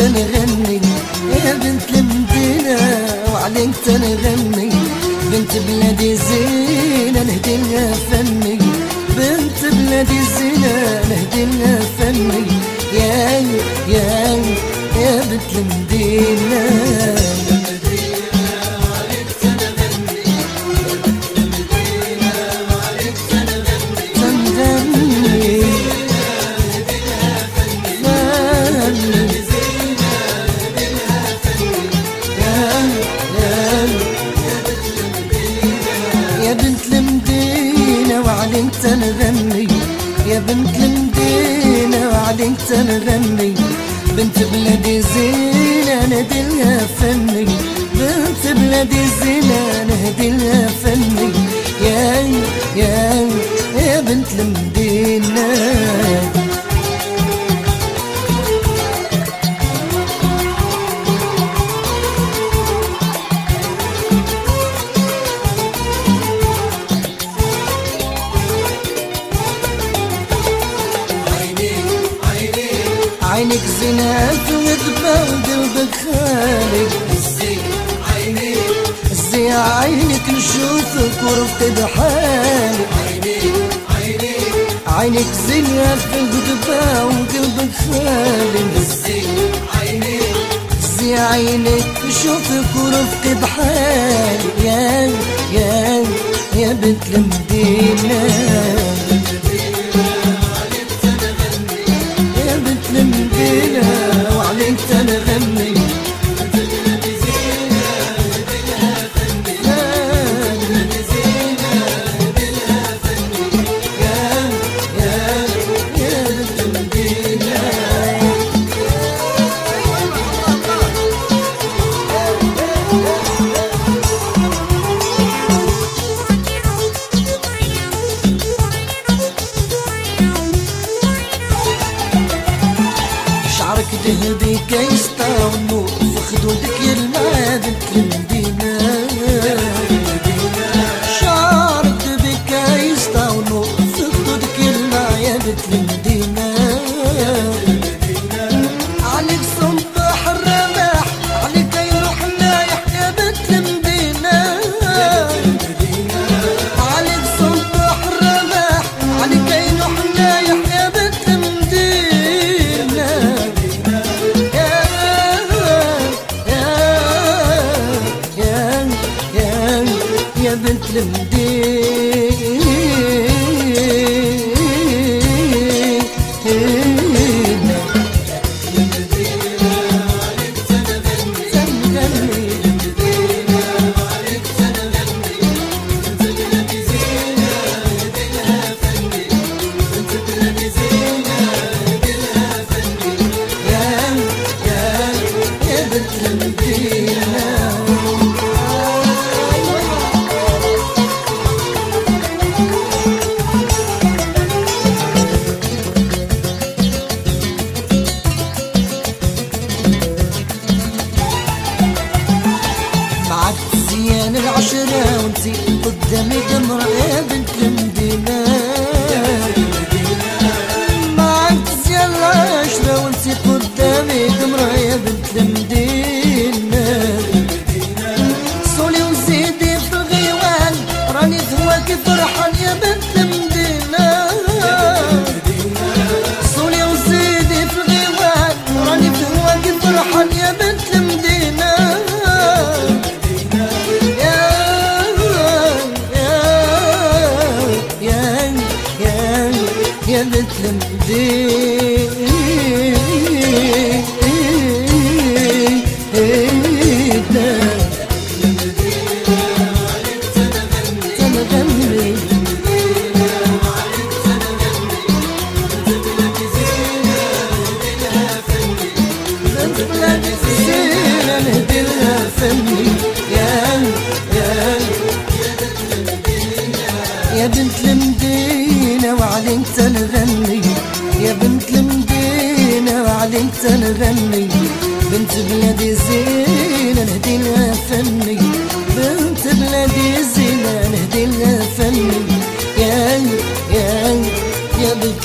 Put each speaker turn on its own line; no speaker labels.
تنغني يا بنت المدينة وعليك تنغني. بنت بلادي زينة نهدي لها فني بنت بلادي زينة نهدي لها فني يا يا يا بنت المدينة. وعليك تنغني يا بنت المدينة وعليك تنغني بنت بلادي زينة نهدلها فني. بنت بلادي زينة نهدلها فني. يا يا يا بنت المدينة. عينك زينات وذبة وقلبك خالق زي عينك نشوفك ورفت بحالي عينك زينات وذبة وقلبك خالق زي عينك نشوفك ورفت بحالي يا يا يا بنت المدينة. كيستا والنور في خدودك يلمع المدينة يا يا بنت الزينة نهدي لها فني يا وعليك تنغني بنت بلادي زينة نهدي لها فني بنت بلادي زينة نهدي لها فني يا يا يا بنت